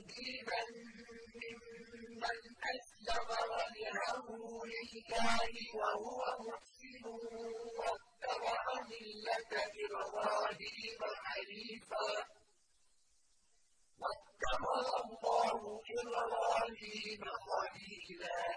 مُجِيبًا مِّمَّنْ أَسْلَمَ وَجْهَهُ لِلَّهِ وَهُوَ مُحْسِنٌ وَاتَّبَعَ مِلَّةَ إِبْرَاهِيمَ حَنِيفًا ۗ. واتبع اللَّهُ إِبْرَاهِيمَ خَلِيلًا